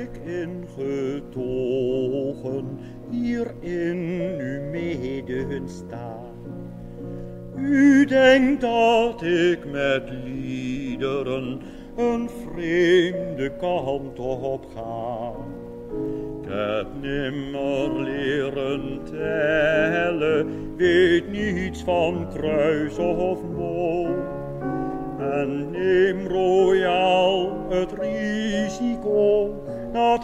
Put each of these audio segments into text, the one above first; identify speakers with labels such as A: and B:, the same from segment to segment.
A: ik ingetogen hier in uw midden sta. U denkt dat ik met liederen een vreemde kant op ga. Ik heb nimmer leren tellen, weet niets van kruis of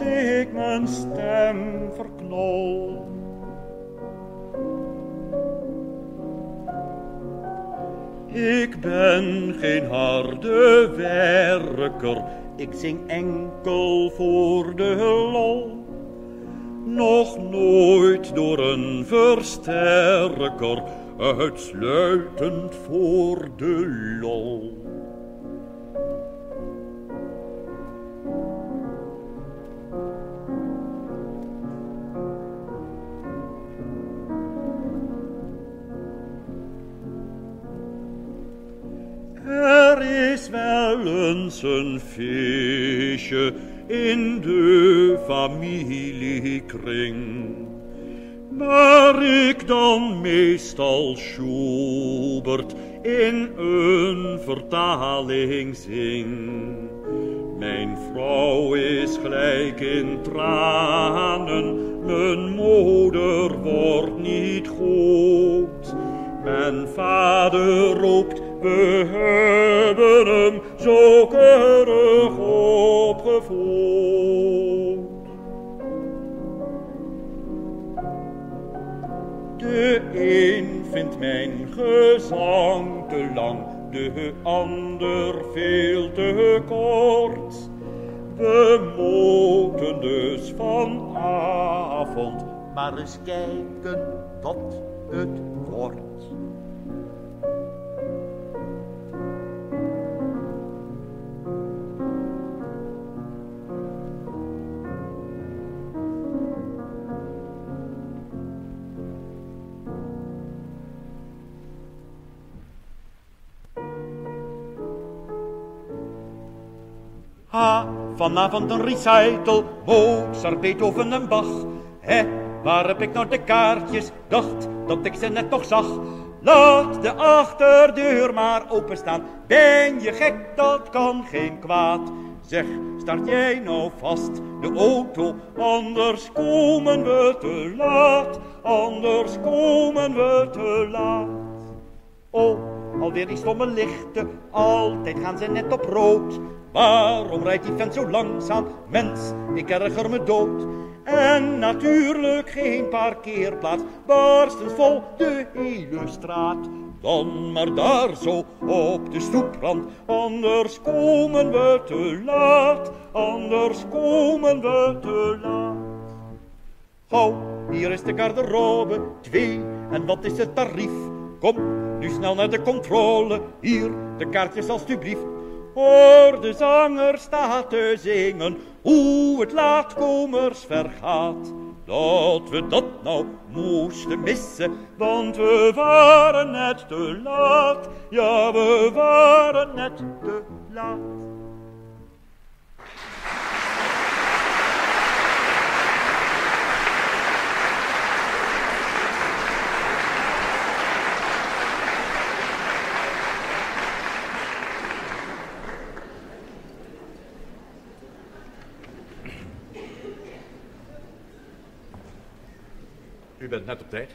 A: ik mijn stem verknol. Ik ben geen harde werker, ik zing enkel voor de lol. Nog nooit door een versterker, uitsluitend voor de lol. In de familiekring. Maar ik dan meestal Schubert in een vertaling zing. Mijn vrouw is gelijk in tranen, mijn moeder wordt niet goed. Mijn vader roept we hebben hem zo keurig opgevoed. Mijn gezang te lang, de ander veel te kort. We moeten dus vanavond maar eens kijken tot het wordt. Vanavond een recital, Mozart, Beethoven en Bach. Hé, waar heb ik nou de kaartjes? Dacht dat ik ze net nog zag. Laat de achterdeur maar openstaan. Ben je gek, dat kan geen kwaad. Zeg, start jij nou vast de auto, anders komen we te laat. Anders komen we te laat. Oh, alweer die stomme lichten, altijd gaan ze net op rood. Waarom rijdt die vent zo langzaam? Mens, ik erger me dood. En natuurlijk geen parkeerplaats, barstens vol de hele straat. Dan maar daar zo op de stoeprand, anders komen we te laat, anders komen we te laat. Gauw, hier is de garderobe, twee, en wat is het tarief? Kom, nu snel naar de controle, hier, de kaartjes alstublieft. Hoor de zanger staat te zingen, hoe het laatkomers vergaat. Dat we dat nou moesten missen, want we waren net te laat. Ja, we waren net te laat.
B: Net op tijd.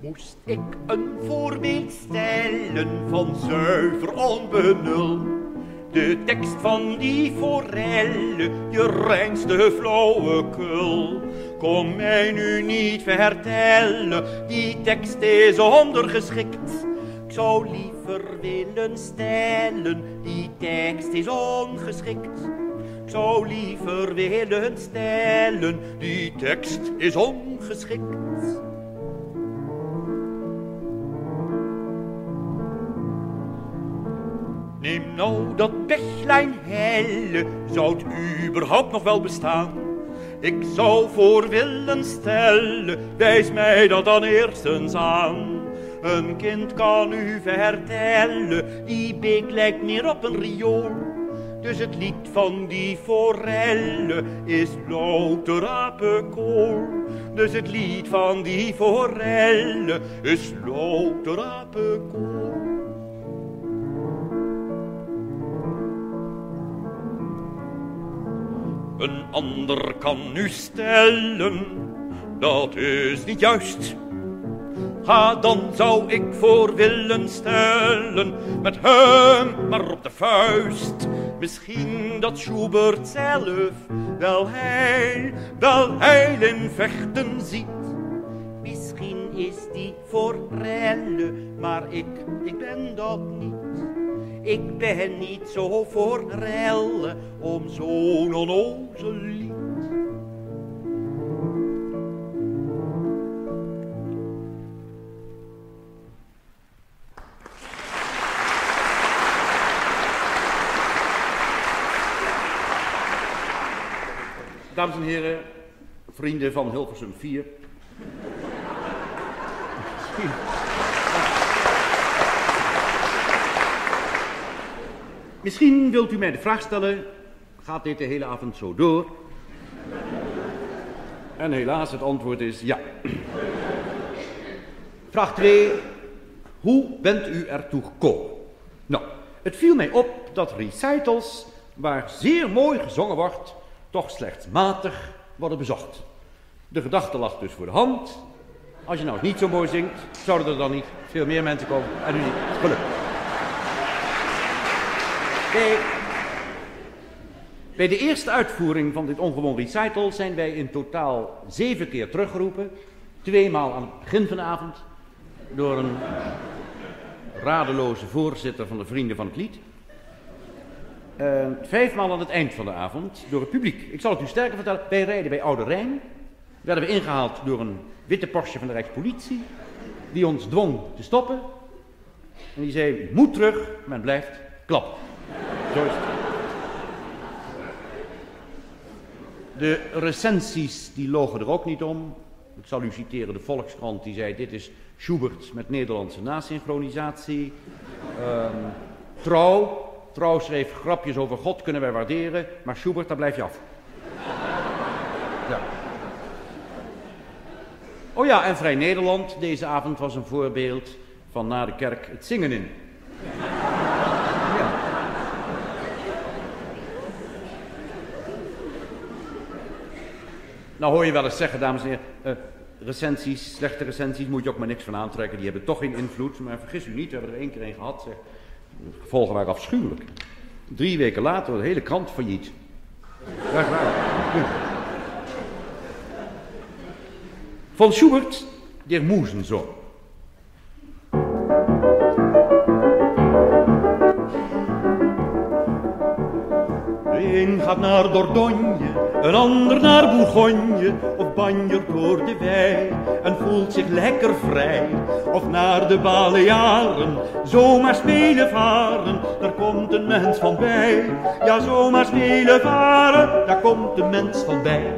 A: Moest ik een voorbeeld stellen van zuiver onbenul? De tekst van die forelle, je reinste flauwekul. Kom mij nu niet vertellen, die tekst is ondergeschikt. Ik zou liever willen stellen, die tekst is ongeschikt. Ik zou liever willen stellen, die tekst is ongeschikt. Neem nou dat pechlijn helle, zou het überhaupt nog wel bestaan? Ik zou voor willen stellen, wijs mij dat dan eerstens aan. Een kind kan u vertellen, die beek lijkt meer op een riool. Dus het lied van die forelle is louter apenkool. Dus het lied van die forelle is louter apenkool. Een ander kan nu stellen, dat is niet juist. Ga dan zou ik voor willen stellen, met hem maar op de vuist. Misschien dat Schubert zelf wel heil, wel heil in vechten ziet. Misschien is die forelle, maar ik, ik ben dat niet. Ik ben niet zo voor rellen om zo'n onnozel lied.
B: Dames en heren, vrienden van Hilversum 4. Misschien wilt u mij de vraag stellen, gaat dit de hele avond zo door? En helaas, het antwoord is ja. Vraag 2. Hoe bent u ertoe gekomen? Nou, het viel mij op dat recitals, waar zeer mooi gezongen wordt, toch slechts matig worden bezocht. De gedachte lag dus voor de hand. Als je nou niet zo mooi zingt, zouden er dan niet veel meer mensen komen en u niet. Gelukkig. Bij, de eerste uitvoering van dit ongewoon recital zijn wij in totaal zeven keer teruggeroepen. Tweemaal aan het begin van de avond door een radeloze voorzitter van de Vrienden van het Lied. Uh, vijfmaal aan het eind van de avond door het publiek. Ik zal het u sterker vertellen. Wij rijden bij Oude Rijn. Werden we ingehaald door een witte Porsche van de Rijkspolitie. Die ons dwong te stoppen. En die zei, moet terug, men blijft klappen. De recensies die logen er ook niet om. Ik zal u citeren de Volkskrant die zei, dit is Schubert met Nederlandse nasynchronisatie. Um, trouw, Trouw schreef grapjes over God kunnen wij waarderen, maar Schubert, daar blijf je af. Ja. Oh ja, en Vrij Nederland deze avond was een voorbeeld van na de kerk het zingen in. Nou hoor je wel eens zeggen, dames en heren, uh, recensies, slechte recensies moet je ook maar niks van aantrekken. Die hebben toch geen invloed. Maar vergis u niet, we hebben er één keer een gehad. Zeg. De gevolgen waren afschuwelijk. Drie weken later de hele krant failliet. Waar. Van Schubert, der Moezenzoon.
A: De een gaat naar Dordogne, een ander naar Bourgogne, of banjer door de wei en voelt zich lekker vrij. Of naar de Balearen, zomaar spelen varen, daar komt een mens van bij. Ja, zomaar spelen varen, daar komt een mens van bij.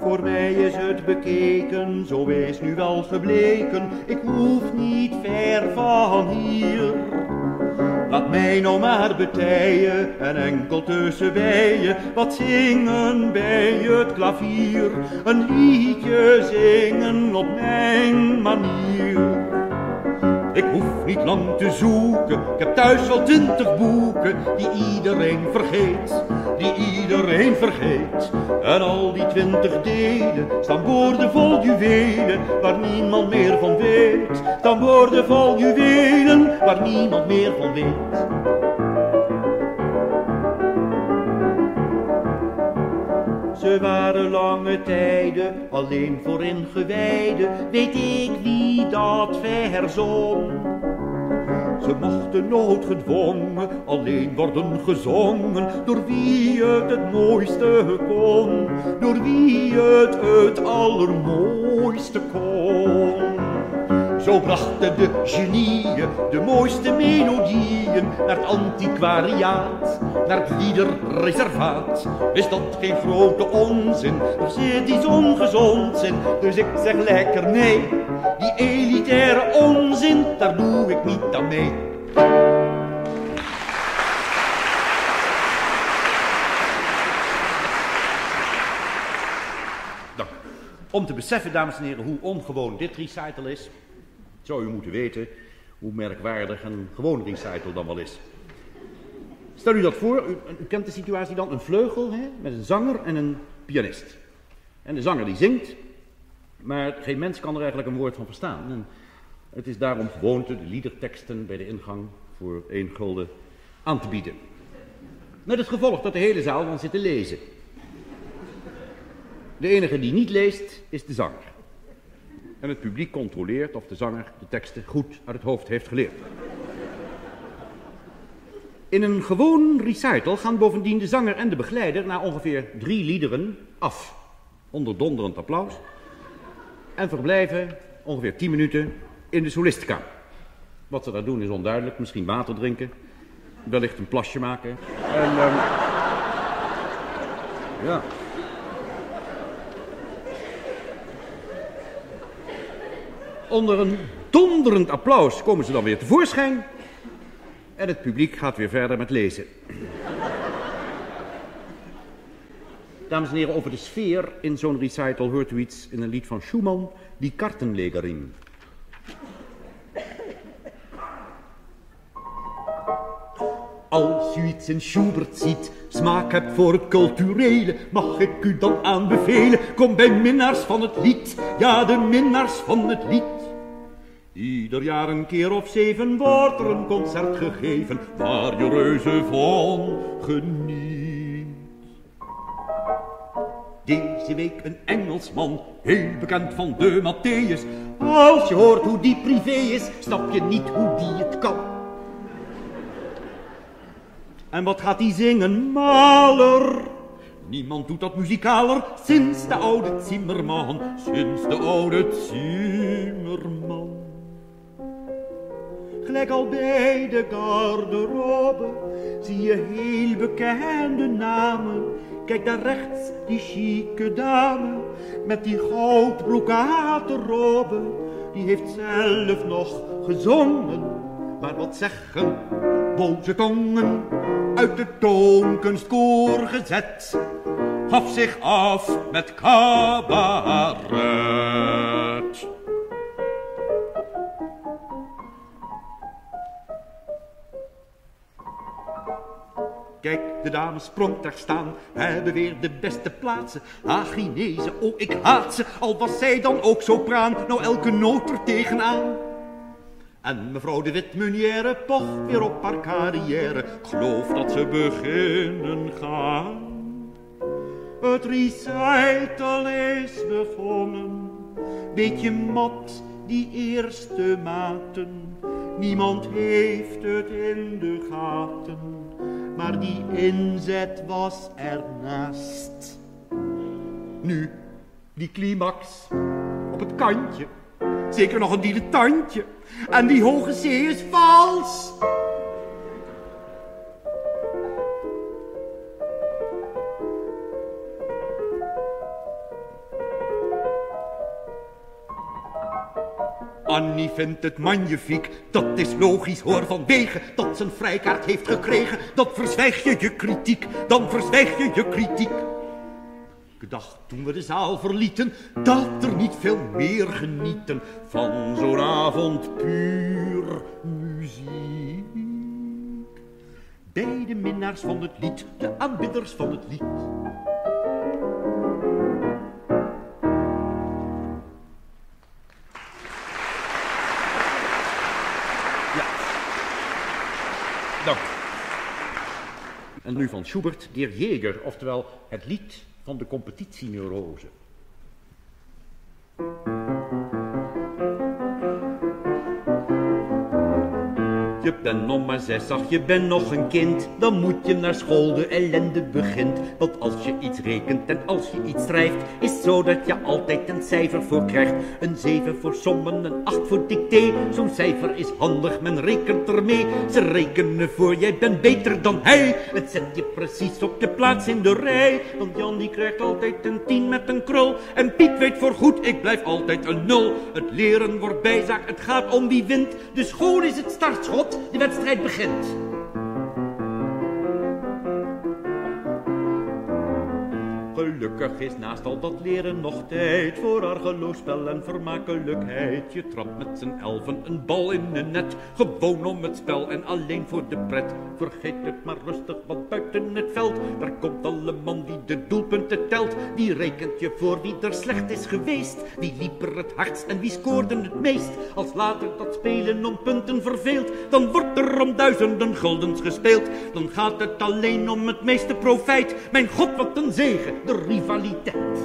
A: Voor mij is het bekeken, zo is nu wel gebleken, ik hoef niet ver van hier. Mij nou maar betijen en enkel tussen bijen wat zingen bij het klavier. Een liedje zingen op mijn manier. Ik hoef niet lang te zoeken, ik heb thuis wel twintig boeken die iedereen vergeet, die iedereen vergeet. En al die twintig delen staan woorden vol juwelen waar niemand meer van weet. Staan woorden vol juwelen waar niemand meer van weet. Ze waren lange tijden alleen voor ingewijden, weet ik wie dat verzon. Ze mochten noodgedwongen alleen worden gezongen door wie het het mooiste kon, door wie het het allermooiste kon. Zo brachten de genieën de mooiste melodieën naar het antiquariaat, naar het liederreservaat. Is dat geen grote onzin? Er zit iets ongezonds in, dus ik zeg lekker nee. Die elitaire onzin, daar doe ik niet aan mee.
B: Om te beseffen, dames en heren, hoe ongewoon dit recital is, zou u moeten weten hoe merkwaardig een gewoon recital dan wel is. Stel u dat voor, u, u kent de situatie dan, een vleugel hè, met een zanger en een pianist. En de zanger die zingt, maar geen mens kan er eigenlijk een woord van verstaan. En het is daarom gewoonte de liederteksten bij de ingang voor één gulden aan te bieden. Met het gevolg dat de hele zaal dan zit te lezen. De enige die niet leest is de zanger. En het publiek controleert of de zanger de teksten goed uit het hoofd heeft geleerd. In een gewoon recital gaan bovendien de zanger en de begeleider na ongeveer drie liederen af. Onder donderend applaus. En verblijven ongeveer tien minuten in de solistenkamer. Wat ze daar doen is onduidelijk. Misschien water drinken. Wellicht een plasje maken. En, um... ja. Onder een donderend applaus komen ze dan weer tevoorschijn. En het publiek gaat weer verder met lezen. Dames en heren, over de sfeer in zo'n recital hoort u iets in een lied van Schumann, die Kartenlegerin.
A: Als u iets in Schubert ziet, smaak hebt voor het culturele, mag ik u dan aanbevelen, kom bij minnaars van het lied, ja de minnaars van het lied. Ieder jaar een keer of zeven wordt er een concert gegeven, waar je reuze van geniet. Week een Engelsman, heel bekend van de Matthäus. Als je hoort hoe die privé is, snap je niet hoe die het kan. En wat gaat hij zingen? Maler. Niemand doet dat muzikaler sinds de oude Zimmerman, sinds de oude Zimmerman. Gelijk al bij de garderobe zie je heel bekende namen. Kijk daar rechts, die chique dame met die goudbrokaten robe. Die heeft zelf nog gezongen, maar wat zeggen boze tongen uit de toonkunstkoor gezet. Gaf zich af met cabaret. Kijk, de dames daar staan, hebben weer de beste plaatsen. Ah, Chinezen, oh, ik haat ze, al was zij dan ook zo praan, nou elke noot er tegenaan. En mevrouw de Witmunière pocht weer op haar carrière, ik geloof dat ze beginnen gaan. Het recital is begonnen, beetje mat die eerste maten. Niemand heeft het in de gaten maar die inzet was ernaast. Nu, die climax, op het kantje, zeker nog een dilettantje. En die hoge C is vals. Annie vindt het magnifiek, dat is logisch hoor vanwege dat ze een vrijkaart heeft gekregen. Dan verzwijg je je kritiek, dan verzwijg je je kritiek. Ik dacht toen we de zaal verlieten, dat er niet veel meer genieten van zo'n avond puur muziek. Bij de minnaars van het lied, de aanbidders van het lied.
B: En nu van Schubert, Der Jäger, oftewel het lied van de competitieneurose.
A: Bent nog maar zes, ach je bent nog een kind. Dan moet je naar school, de ellende begint. Want als je iets rekent en als je iets schrijft, is zo dat je altijd een cijfer voor krijgt. Een zeven voor sommen, een acht voor dicté. Zo'n cijfer is handig, men rekent ermee. Ze rekenen voor, jij bent beter dan hij. Het zet je precies op je plaats in de rij. Want Jan die krijgt altijd een tien met een krul. En Piet weet voorgoed, ik blijf altijd een nul. Het leren wordt bijzaak, het gaat om wie wint. De school is het startschot, de wedstrijd begint. Gelukkig is naast al dat leren nog tijd voor argeloosspel en vermakelijkheid. Je trapt met z'n elven een bal in een net, gewoon om het spel en alleen voor de pret. Vergeet het maar rustig, want buiten het veld, daar komt alle man die de doelpunten telt. Wie rekent je voor wie er slecht is geweest? Wie liep er het hardst en wie scoorde het meest? Als later dat spelen om punten verveelt, dan wordt er om duizenden guldens gespeeld. Dan gaat het alleen om het meeste profijt. Mijn god, wat een zegen! Rivaliteit.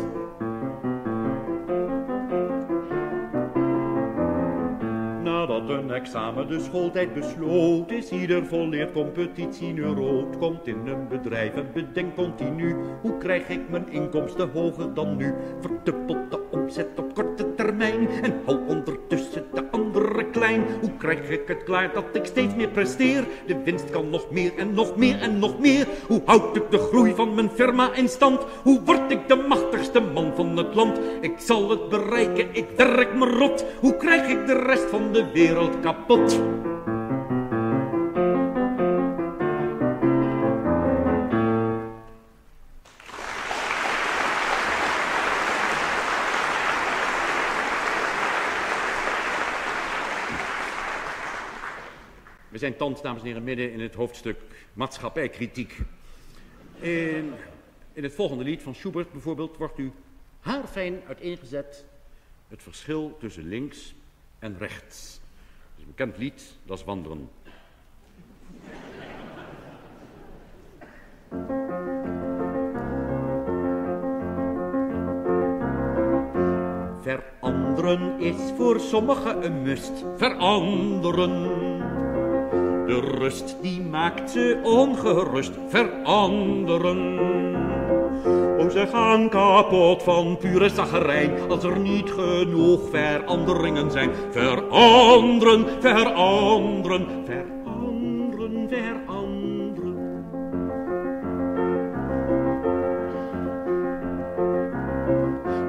A: Nadat een examen de schooltijd besloot, is ieder volleerd competitie nu rood. Komt in een bedrijf en bedenkt continu, hoe krijg ik mijn inkomsten hoger dan nu? Verdubbelt de omzet op korte termijn en hou ondertussen krijg ik het klaar dat ik steeds meer presteer? De winst kan nog meer en nog meer en nog meer. Hoe houd ik de groei van mijn firma in stand? Hoe word ik de machtigste man van het land? Ik zal het bereiken, ik werk me rot. Hoe krijg ik de rest van de wereld kapot?
B: Zijn thans, dames en heren, midden in het hoofdstuk maatschappijkritiek. In, in het volgende lied van Schubert bijvoorbeeld wordt u haarfijn uiteengezet het verschil tussen links en rechts. Een bekend lied, dat is wandelen.
A: Veranderen is voor sommigen een must. Veranderen. De rust die maakt ze ongerust. Veranderen. Oh, ze gaan kapot van pure zaggerijn als er niet genoeg veranderingen zijn. Veranderen, veranderen, veranderen, veranderen.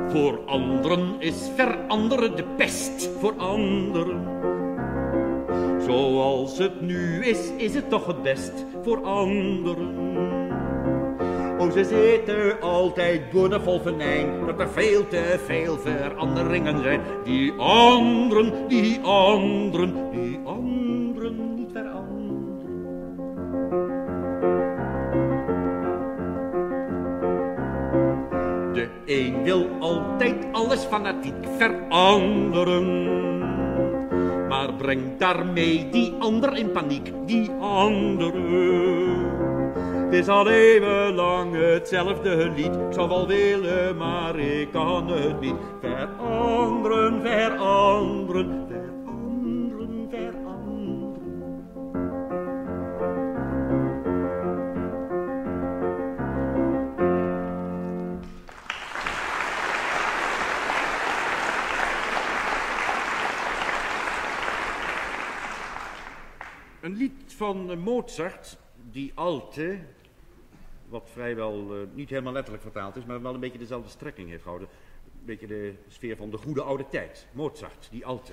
A: Voor anderen is veranderen de pest. Voor anderen. Zoals het nu is, is het toch het best voor anderen. Oh, ze zitten altijd de vol venijn, dat er veel te veel veranderingen zijn. Die anderen, die anderen, die anderen niet veranderen. De een wil altijd alles fanatiek veranderen. Maar brengt daarmee die ander in paniek, die andere. Het is al lang hetzelfde lied. Ik zou wel willen, maar ik kan het niet. Veranderen, veranderen,
B: Een lied van eh, Mozart, die Alte, wat vrijwel uh, niet helemaal letterlijk vertaald is, maar wel een beetje dezelfde strekking heeft gehouden. Een beetje de sfeer van de goede oude tijd. Mozart, die Alte.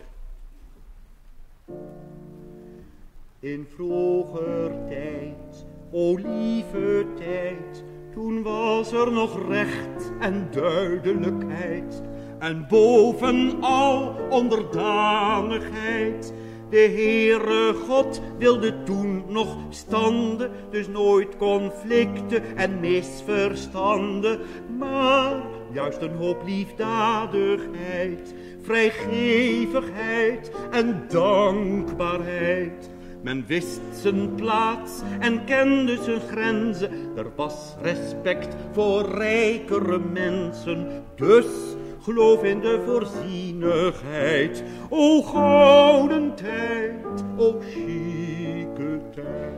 A: In vroeger tijd, o lieve tijd, toen was er nog recht en duidelijkheid. En bovenal onderdanigheid. De Heere God wilde toen nog standen, dus nooit conflicten en misverstanden, maar juist een hoop liefdadigheid, vrijgevigheid en dankbaarheid. Men wist zijn plaats en kende zijn grenzen. Er was respect voor rijkere mensen. Dus geloof in de voorzienigheid. O gouden tijd, o chique tijd.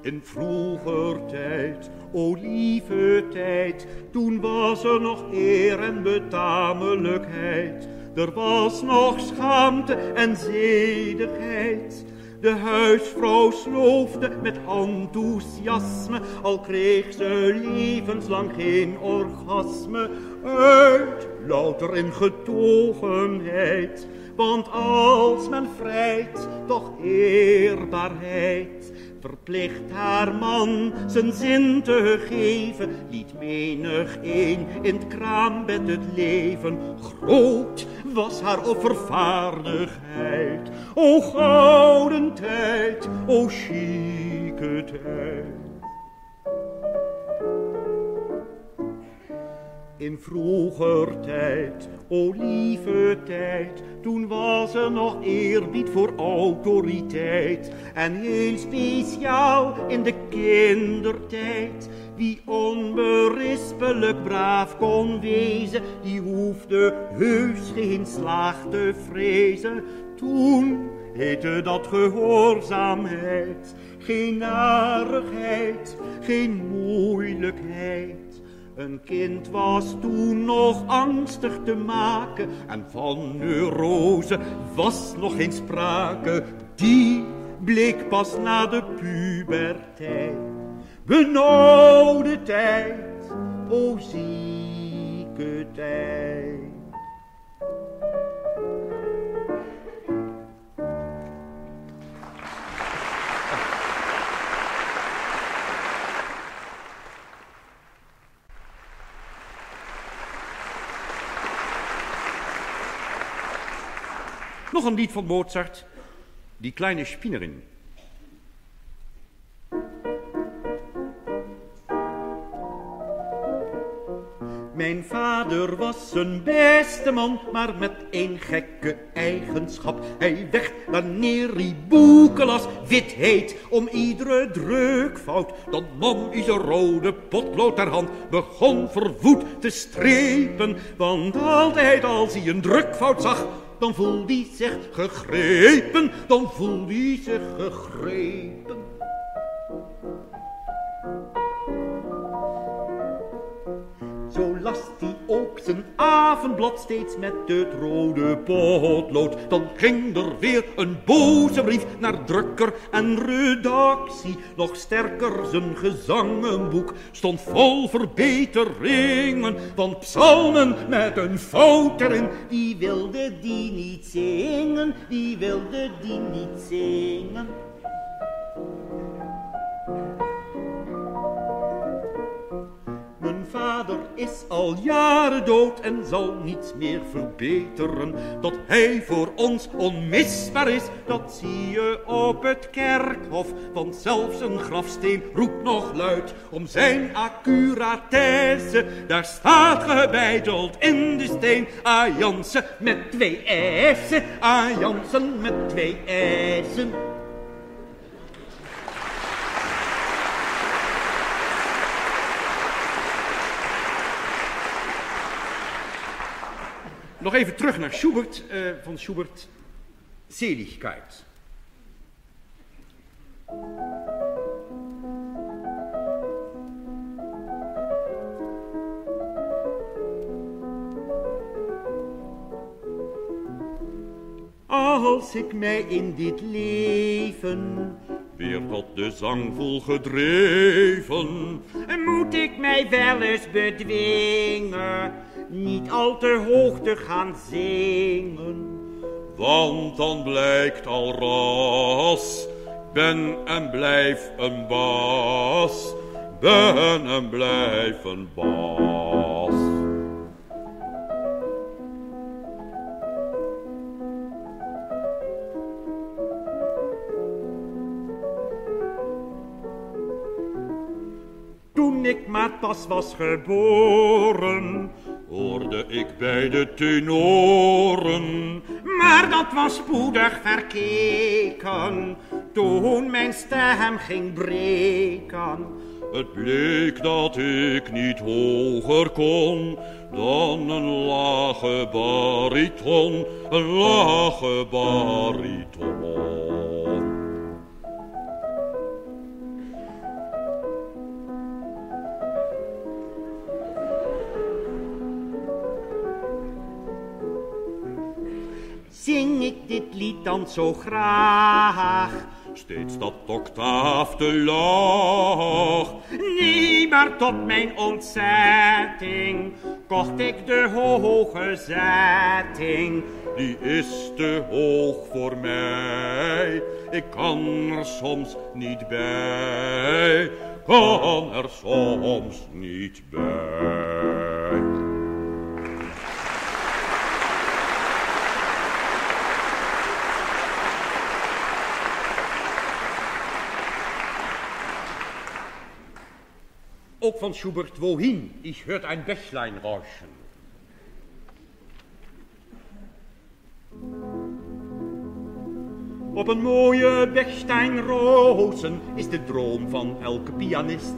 A: In vroeger tijd, o lieve tijd, toen was er nog eer en betamelijkheid. Er was nog schaamte en zedigheid. De huisvrouw sloofde met enthousiasme, al kreeg ze levenslang geen orgasme, uit louter in getogenheid. Want als men vrijt, toch eerbaarheid, verplicht haar man zijn zin te geven, liet menig een in het kraambed het leven. Groot was haar offervaardigheid, o gouden tijd, o chique tijd. In vroeger tijd, o lieve tijd, toen was er nog eerbied voor autoriteit. En heel speciaal in de kindertijd, wie onberispelijk braaf kon wezen, die hoefde heus geen slaag te vrezen. Toen heette dat gehoorzaamheid, geen narigheid, geen moeilijkheid. Een kind was toen nog angstig te maken en van neurose was nog geen sprake. Die bleek pas na de puberteit. Benauwde tijd, o zieke tijd.
B: Nog een lied van Mozart, Die kleine Spinnerin.
A: Mijn vader was een beste man, maar met één gekke eigenschap. Hij werd wanneer hij boeken las, wit heet om iedere drukfout. Dan nam hij zijn rode potlood ter hand, begon verwoed te strepen. Want altijd als hij een drukfout zag, dan voelde hij zich gegrepen, dan voelde hij zich gegrepen. Las hij ook zijn avondblad steeds met het rode potlood. Dan ging er weer een boze brief naar drukker en redactie. Nog sterker, zijn gezangenboek stond vol verbeteringen. van psalmen met een fout erin. Die wilde die niet zingen, die wilde die niet zingen. Is al jaren dood en zal niets meer verbeteren. Dat hij voor ons onmisbaar is, dat zie je op het kerkhof. Want zelfs een grafsteen roept nog luid om zijn accuratesse. Daar staat gebeiteld in de steen A. Jansen met twee S'en, A. Jansen met twee S'en.
B: Nog even terug naar Schubert, uh, van Schubert, Seligkeit.
A: Als ik mij in dit leven
B: weer tot de zang vol gedreven,
A: moet ik mij wel eens bedwingen niet al te hoog te gaan zingen.
B: Want dan blijkt al ras, ben en blijf een bas, ben en blijf een bas.
A: Ik maar pas was geboren,
B: hoorde ik bij de tenoren.
A: Maar dat was spoedig verkeken, toen mijn stem ging breken.
B: Het bleek dat ik niet hoger kon dan een lage bariton, een lage bariton.
A: Dit lied dan zo graag. Steeds dat octaaf te laag. Nee, maar tot mijn ontzetting kocht ik de hoge zetting. Die is te hoog voor mij. Ik kan er soms niet bij. Kan er soms niet bij. Van Schubert wohin, ich hört ein Bächlein rauschen. Op een mooie Bechsteinrozen is de droom van elke pianist.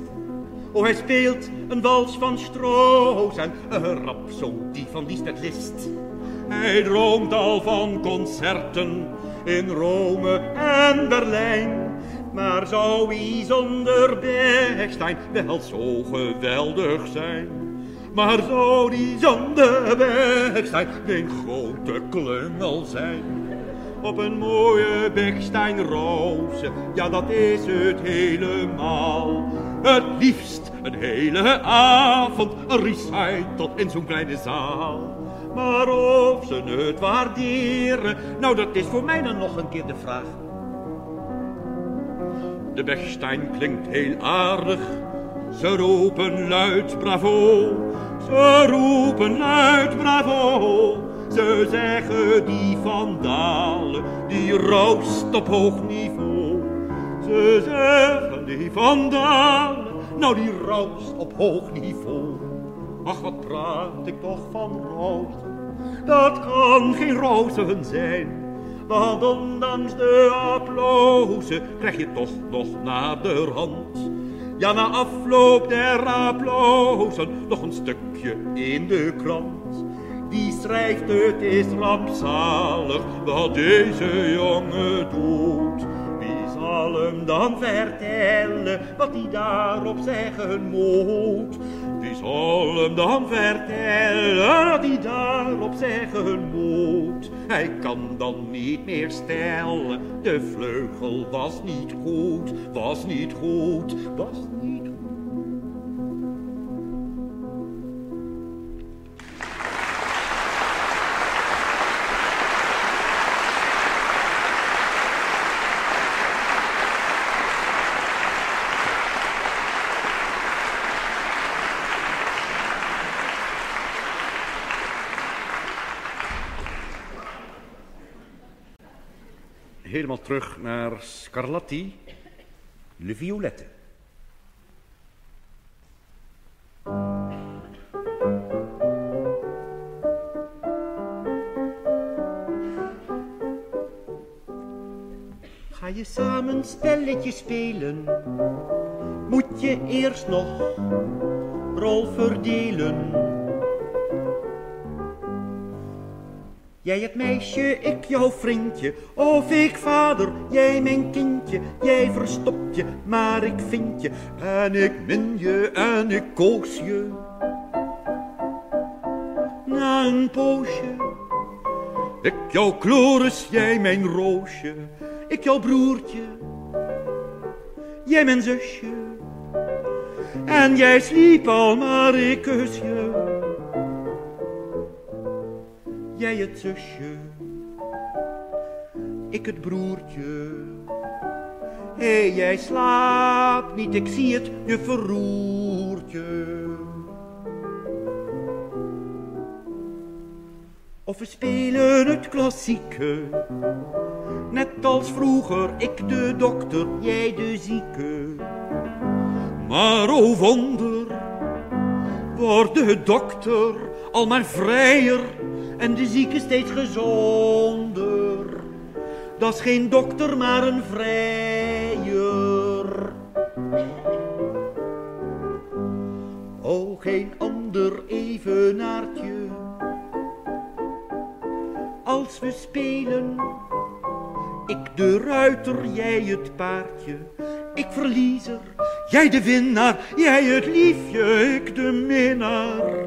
A: Oh, hij speelt een wals van Stroos en een rhapsodie van Lisbeth List. Hij droomt al van concerten in Rome en Berlijn. Maar zou hij zonder Bechstein wel zo geweldig zijn? Maar zou die zonder Bechstein geen grote klungel zijn? Op een mooie Bechsteinroze, ja dat is het helemaal. Het liefst een hele avond, een recital in zo'n kleine zaal. Maar of ze het waarderen, nou dat is voor mij dan nog een keer de vraag. De Bechstein klinkt heel aardig. Ze roepen luid bravo. Ze roepen luid bravo. Ze zeggen die vandalen, die roost op hoog niveau. Ze zeggen die vandalen, nou die roost op hoog niveau. Ach, wat praat ik toch van rozen. Dat kan geen rozen zijn. Want ondanks de applaus krijg je toch nog naderhand. Ja, na afloop der applausen nog een stukje in de krant. Die schrijft het is rampzalig wat deze jongen doet. Wie zal hem dan vertellen wat hij daarop zeggen moet? Wie zal hem dan vertellen hij daarop zeggen moet? Hij kan dan niet meer stellen, de vleugel was niet goed, was niet goed, was niet helemaal terug naar Scarlatti, Le Violette. Ga je samen spelletje spelen, moet je eerst nog rol verdelen. Jij het meisje, ik jouw vriendje, of ik vader, jij mijn kindje. Jij verstopt je, maar ik vind je, en ik min je, en ik koos je. Na een poosje, ik jouw Chloris, jij mijn roosje, ik jouw broertje, jij mijn zusje. En jij sliep al, maar ik kus je het zusje, ik het broertje. Hé, hey, jij slaapt niet, ik zie het, je verroert je. Of we spelen het klassieke, net als vroeger, ik de dokter, jij de zieke. Maar oh wonder, wordt de dokter al maar vrijer en de zieke steeds gezonder. Dat is geen dokter, maar een vrijer. Oh, geen ander evenaartje. Als we spelen, ik de ruiter, jij het paardje. Ik verliezer, jij de winnaar, jij het liefje, ik de minnaar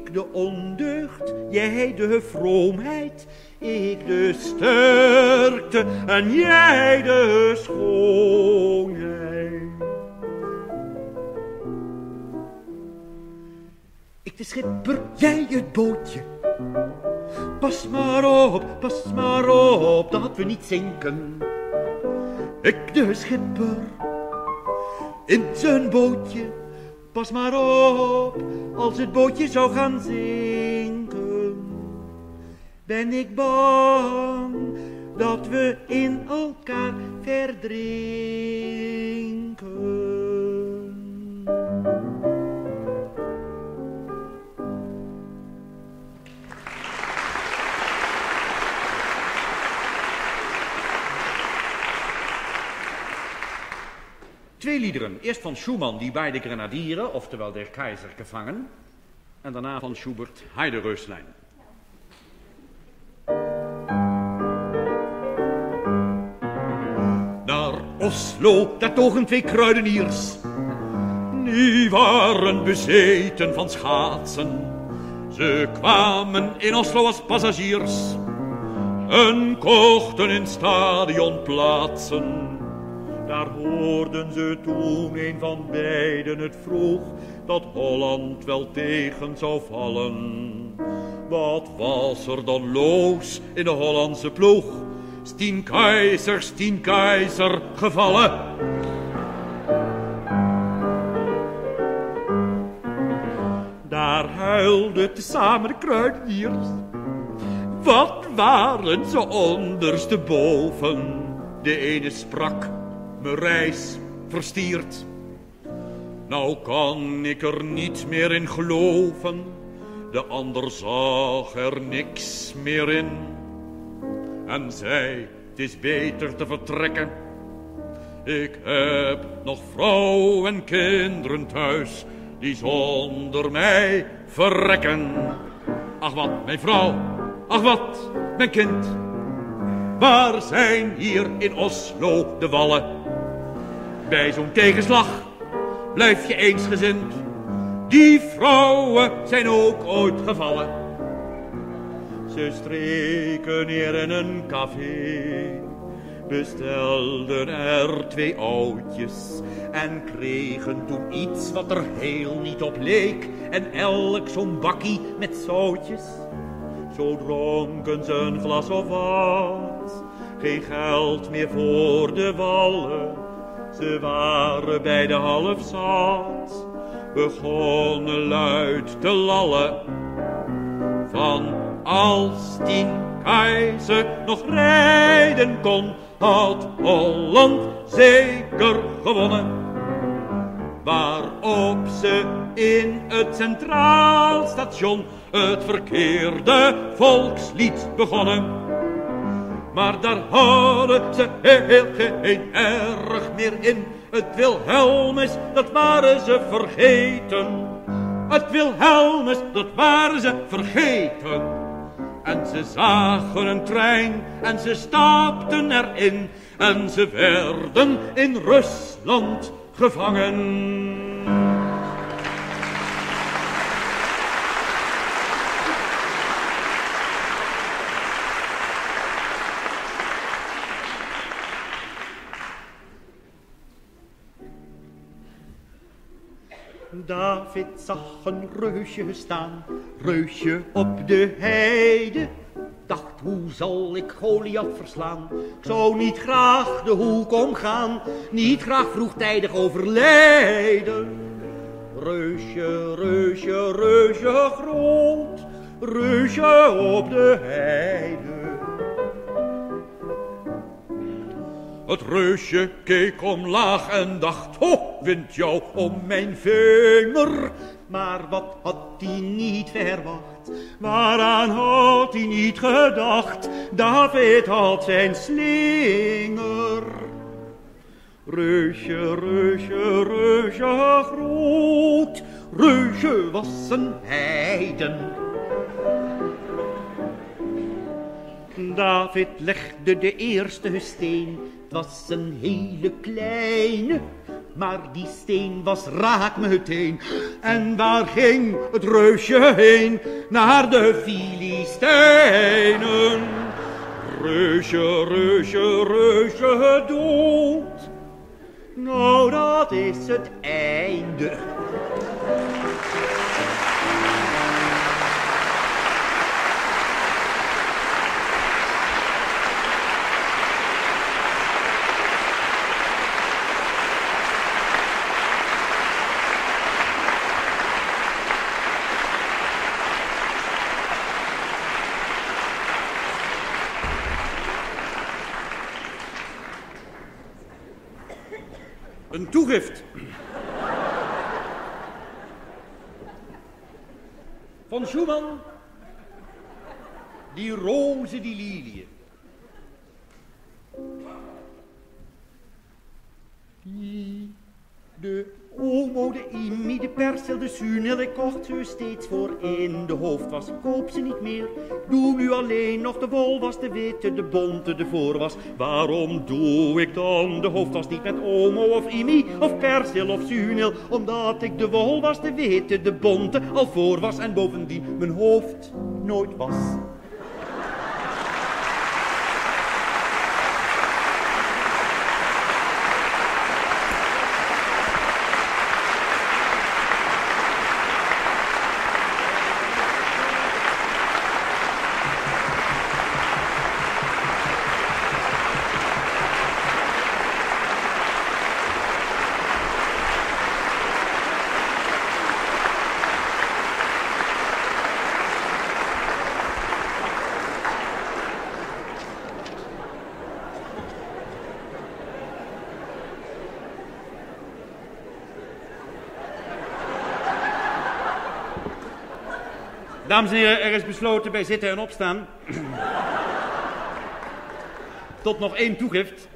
A: Ik de ondeugd, jij de vroomheid, ik de sterkte en jij de schoonheid. Ik de schipper, jij het bootje. Pas maar op, pas maar op, dat we niet zinken. Ik de schipper, in zijn bootje. Pas maar op, als het bootje zou gaan zinken. Ben ik bang dat we in elkaar verdrinken.
B: Twee liederen. Eerst van Schumann, Die beide Grenadieren, oftewel Der Keizer gevangen. En daarna van Schubert, Heideröslein.
A: Naar Oslo, daar togen twee kruideniers. Die waren bezeten van schaatsen. Ze kwamen in Oslo als passagiers. En kochten in stadion plaatsen. Daar hoorden ze toen een van beiden het vroeg dat Holland wel tegen zou vallen. Wat was er dan los in de Hollandse ploeg? Stien keizer, stien keizer gevallen. Daar huilden tezamen de kruideniers. Wat waren ze ondersteboven? De ene sprak mijn reis verstiert. Nou kan ik er niet meer in geloven, de ander zag er niks meer in. En zei, het is beter te vertrekken. Ik heb nog vrouw en kinderen thuis, die zonder mij verrekken. Ach wat, mijn vrouw, ach wat, mijn kind. Waar zijn hier in Oslo de wallen? Bij zo'n tegenslag blijf je eensgezind. Die vrouwen zijn ook ooit gevallen. Ze streken neer in een café, bestelden er twee oudjes en kregen toen iets wat er heel niet op leek en elk zo'n bakkie met zoutjes. Zo dronken ze een glas of wat, geen geld meer voor de wallen ze waren bij de half zat, begonnen luid te lallen. Van als tien keizer nog rijden kon, had Holland zeker gewonnen. Waarop ze in het centraal station het verkeerde volkslied begonnen. Maar daar hadden ze heel geen erg meer in. Het Wilhelmus, dat waren ze vergeten. Het Wilhelmus, dat waren ze vergeten. En ze zagen een trein en ze stapten erin. En ze werden in Rusland gevangen. David zag een reusje staan, reusje op de heide. Dacht, hoe zal ik Goliath verslaan? Ik zou niet graag de hoek omgaan, niet graag vroegtijdig overlijden. Reusje, reusje, reusje groot, reusje op de heide. Het reusje keek omlaag en dacht, ho, wind jou om mijn vinger. Maar wat had hij niet verwacht, waaraan had hij niet gedacht? David had zijn slinger. Reusje, reusje, reusje groot, reusje was een heiden. David legde de eerste steen, was een hele kleine, maar die steen was raak meteen. En waar ging het reusje heen? Naar de Filistijnen. Reusje, reusje, reusje dood. Nou, dat is het einde. Een toegift. Van Schumann. Die roze, die liliën. De ik kocht ze steeds voor in de hoofd was. Koop ze niet meer, doe nu alleen nog de wol was, de witte, de bonte, de voorwas. Waarom doe ik dan de hoofdwas niet met omo of imi, of persel of sunel? Omdat ik de wol was, de witte, de bonte, al voor was en bovendien mijn hoofd nooit was. Dames en heren, er is besloten bij zitten en opstaan. Tot nog één toegift.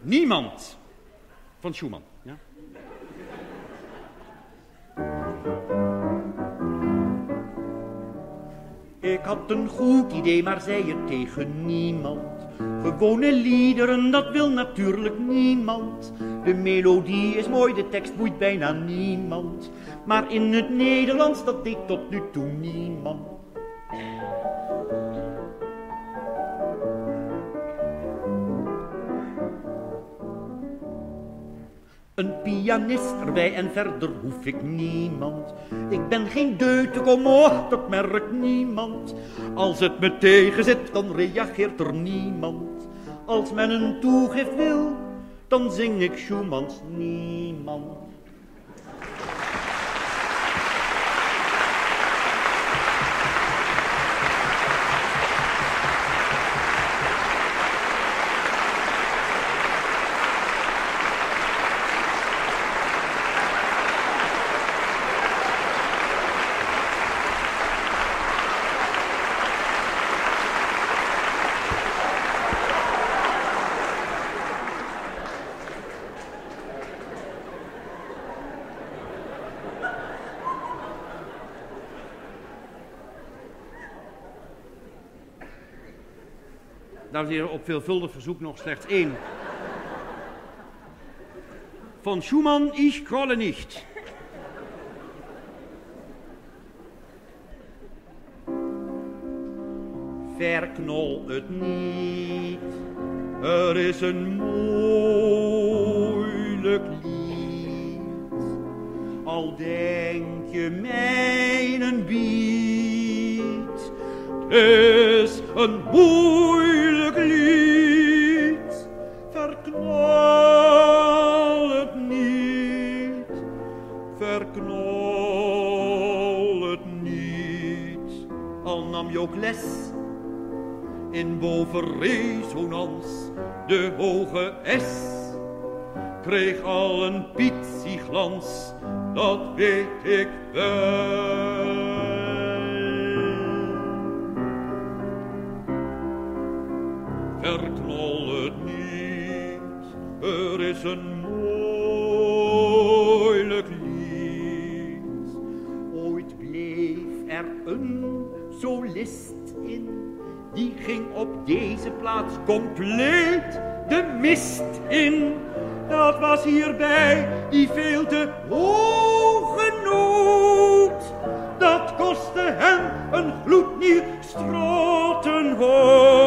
A: Niemand van Schumann. Ja? Ik had een goed idee, maar zei het tegen niemand. Gewone liederen, dat wil natuurlijk niemand. De melodie is mooi, de tekst boeit bijna niemand. Maar in het Nederlands, dat deed tot nu toe niemand. Een pianist erbij en verder hoef ik niemand. Ik ben geen deute, kom oh, dat merkt niemand. Als het me tegenzit, dan reageert er niemand. Als men een toegift wil, dan zing ik Schumanns niemand. Dames en heren, op veelvuldig verzoek nog slechts één. Van Schumann, ich krolle nicht. Verknol het niet, er is een moeilijk de hoge S. Kreeg al een glans, dat weet ik wel. verknal het niet. Er is een moeilijk lied. Ooit bleef er een solist die ging op deze plaats compleet de mist in. Dat was hierbij die veel te hoog genoeg. Dat kostte hem een gloednieuw strotenhoofd.